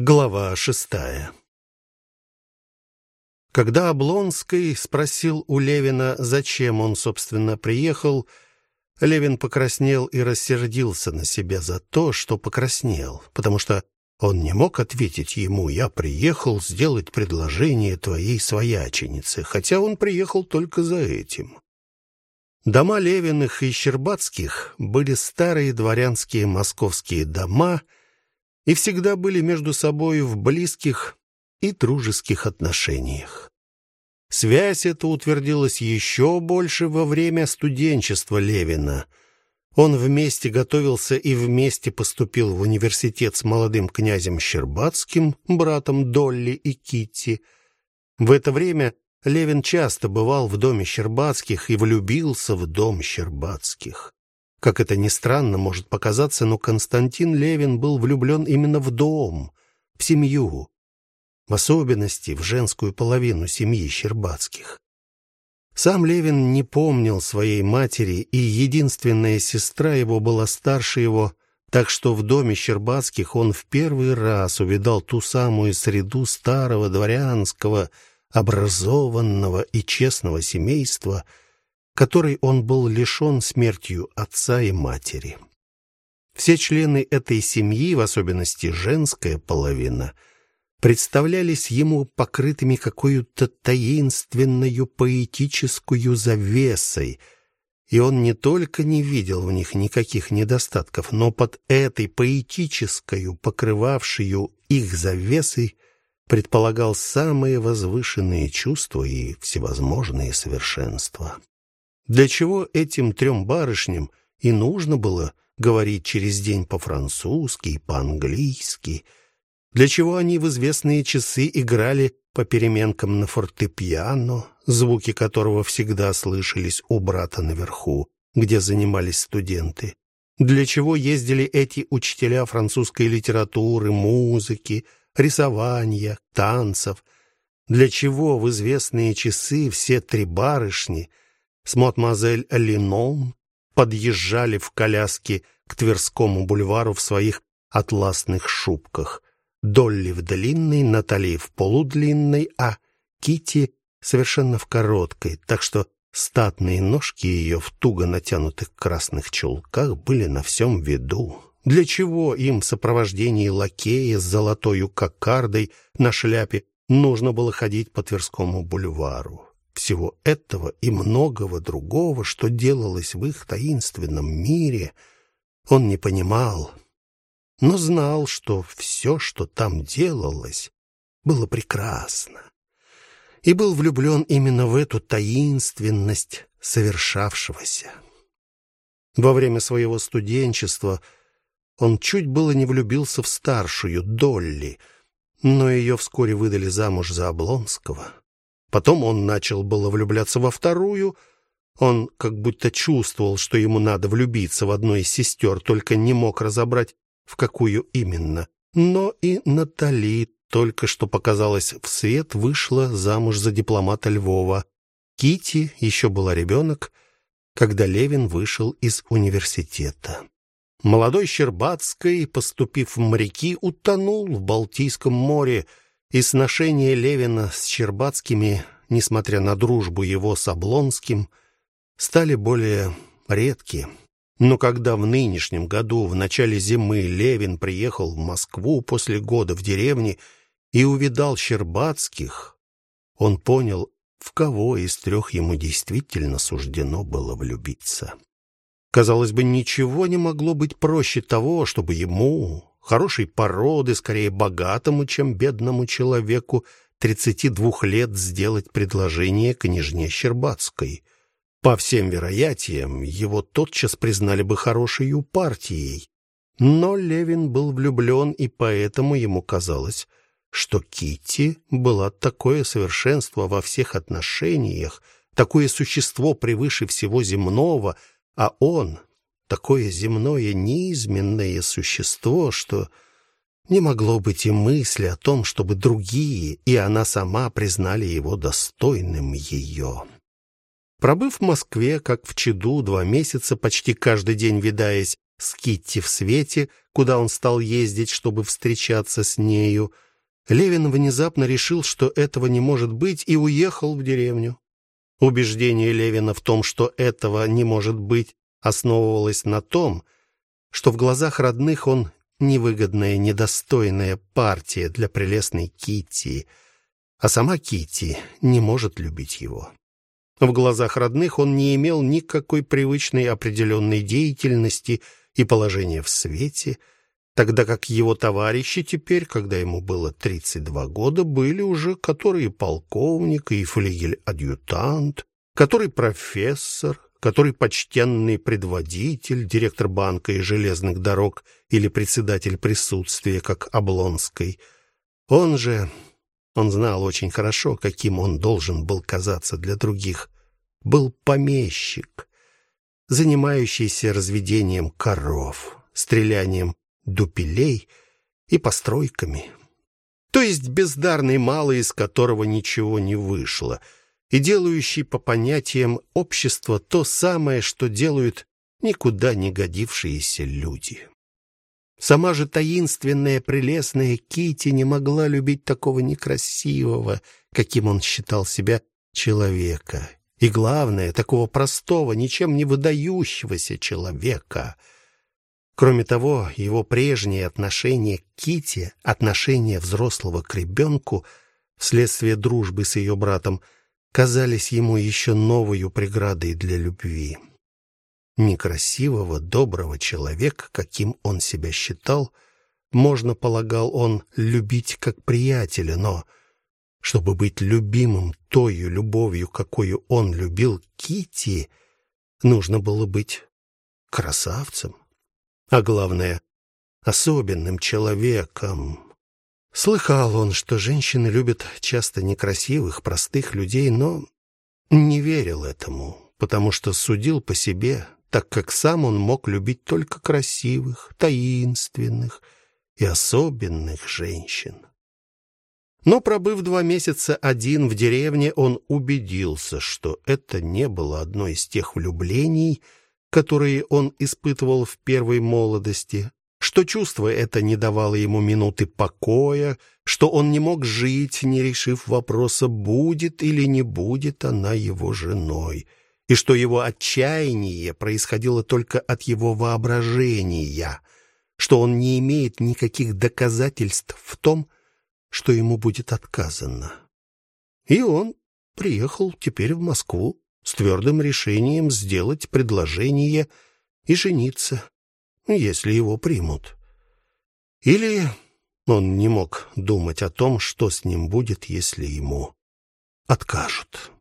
Глава шестая. Когда Облонский спросил у Левина, зачем он, собственно, приехал, Левин покраснел и рассердился на себя за то, что покраснел, потому что он не мог ответить ему: "Я приехал сделать предложение твоей свояченице", хотя он приехал только за этим. Дома Левиных и Щербатских были старые дворянские московские дома и всегда были между собой в близких и дружеских отношениях. Связь эта утвердилась еще больше во время студенчества Левина. Он вместе готовился и вместе поступил в университет с молодым князем Щербатским, братом Долли и Китти. В это время Левин часто бывал в доме Щербатских и влюбился в дом Щербатских. Как это ни странно может показаться, но Константин Левин был влюблен именно в дом, в семью, в особенности в женскую половину семьи Щербатских. Сам Левин не помнил своей матери, и единственная сестра его была старше его, так что в доме Щербатских он в первый раз увидал ту самую среду старого дворянского, образованного и честного семейства, которой он был лишен смертью отца и матери. Все члены этой семьи, в особенности женская половина, представлялись ему покрытыми какой-то таинственной поэтической завесой, и он не только не видел в них никаких недостатков, но под этой поэтической, покрывавшей их завесой, предполагал самые возвышенные чувства и всевозможные совершенства. Для чего этим трем барышням и нужно было говорить через день по-французски и по-английски? Для чего они в известные часы играли по переменкам на фортепиано, звуки которого всегда слышались у брата наверху, где занимались студенты? Для чего ездили эти учителя французской литературы, музыки, рисования, танцев? Для чего в известные часы все три барышни – с мадемуазель Лином подъезжали в коляске к Тверскому бульвару в своих атласных шубках. Долли в длинной, Натали в полудлинной, а Кити совершенно в короткой, так что статные ножки ее в туго натянутых красных чулках были на всем виду. Для чего им в сопровождении лакея с золотой кокардой на шляпе нужно было ходить по Тверскому бульвару? Всего этого и многого другого, что делалось в их таинственном мире, он не понимал, но знал, что все, что там делалось, было прекрасно. И был влюблен именно в эту таинственность совершавшегося. Во время своего студенчества он чуть было не влюбился в старшую Долли, но ее вскоре выдали замуж за Облонского. Потом он начал было влюбляться во вторую. Он как будто чувствовал, что ему надо влюбиться в одну из сестер, только не мог разобрать, в какую именно. Но и Натали только что показалась в свет, вышла замуж за дипломата Львова. Кити еще была ребенок, когда Левин вышел из университета. Молодой Щербатский, поступив в моряки, утонул в Балтийском море и сношения Левина с Щербатскими, несмотря на дружбу его с Облонским, стали более редки. Но когда в нынешнем году в начале зимы Левин приехал в Москву после года в деревне и увидал Щербатских, он понял, в кого из трех ему действительно суждено было влюбиться. Казалось бы, ничего не могло быть проще того, чтобы ему, хорошей породы, скорее богатому, чем бедному человеку тридцати двух лет сделать предложение княжне Щербатской. По всем вероятиям, его тотчас признали бы хорошей партией. Но Левин был влюблен, и поэтому ему казалось, что Кити была такое совершенство во всех отношениях, такое существо превыше всего земного, а он такое земное неизменное существо, что не могло быть и мысли о том, чтобы другие и она сама признали его достойным ее. Пробыв в Москве, как в чаду, два месяца, почти каждый день видаясь с Китти в свете, куда он стал ездить, чтобы встречаться с нею, Левин внезапно решил, что этого не может быть, и уехал в деревню. Убеждение Левина в том, что этого не может быть, основывалось на том, что в глазах родных он невыгодная, недостойная партия для прелестной Китти, а сама Китти не может любить его. В глазах родных он не имел никакой привычной определенной деятельности и положения в свете, тогда как его товарищи теперь, когда ему было 32 года, были уже которые полковник и флигель-адъютант, который профессор, который почтенный предводитель, директор банка и железных дорог или председатель присутствия, как Облонский. Он же, он знал очень хорошо, каким он должен был казаться для других, был помещик, занимающийся разведением коров, стрелянием дупелей и постройками. То есть бездарный малый, из которого ничего не вышло — и делающий по понятиям общества то самое, что делают никуда не годившиеся люди. Сама же таинственная, прелестная Кити не могла любить такого некрасивого, каким он считал себя, человека. И главное, такого простого, ничем не выдающегося человека. Кроме того, его прежнее отношение к Кити, отношение взрослого к ребенку, вследствие дружбы с ее братом, казались ему еще новой преградой для любви. Некрасивого, доброго человека, каким он себя считал, можно, полагал он, любить как приятеля, но чтобы быть любимым той любовью, какой он любил Кити, нужно было быть красавцем, а главное особенным человеком. Слыхал он, что женщины любят часто некрасивых, простых людей, но не верил этому, потому что судил по себе, так как сам он мог любить только красивых, таинственных и особенных женщин. Но пробыв два месяца один в деревне, он убедился, что это не было одно из тех влюблений, которые он испытывал в первой молодости, что чувство это не давало ему минуты покоя, что он не мог жить, не решив вопроса, будет или не будет она его женой, и что его отчаяние происходило только от его воображения, что он не имеет никаких доказательств в том, что ему будет отказано. И он приехал теперь в Москву с твердым решением сделать предложение и жениться если его примут. Или он не мог думать о том, что с ним будет, если ему откажут.